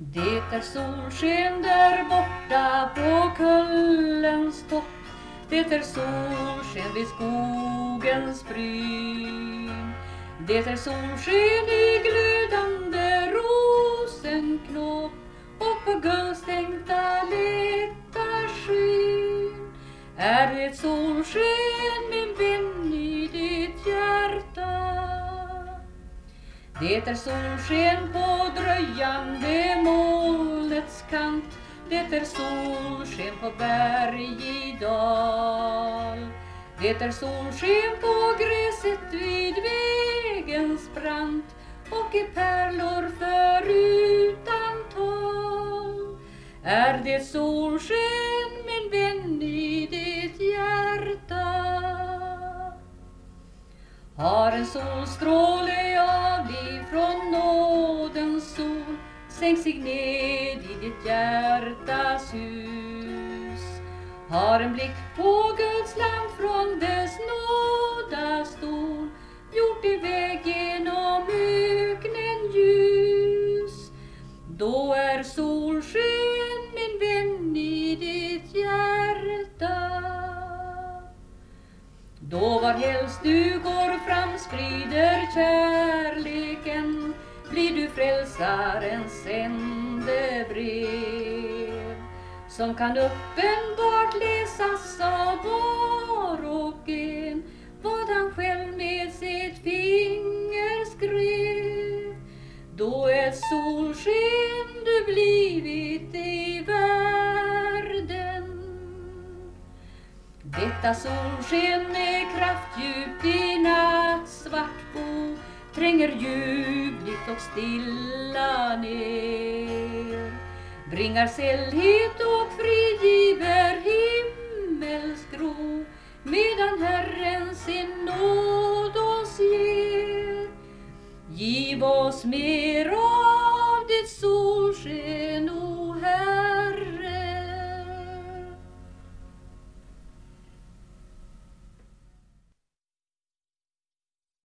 Det är solsken där borta på kullens topp. Det är solsken vid skogens bryn. Det är solsken i glödande rosenknopp och på guldstänkta lätta skyn Är det solsken min vän i ditt hjärta det är solsken på dröjande molnets kant. Det är solsken på berg i dal. Det är solsken på gräset vid vägens brant och i pärlor förutan tal. Är det solsken har en solstråle av liv från nådens sol sänkt sig ned i ditt hjärtas hus. Har en blick på Guds land från dess nåd Då var helst du går fram sprider kärleken. Blir du frälsarens sändebrev. Som kan uppenbart läsas detta solsken med kraft djupt i nattsvart bo tränger ljuvligt och stilla ner bringar sällhet och frigiver himmelsgro medan Herren sin nåd oss ger. Giv oss mer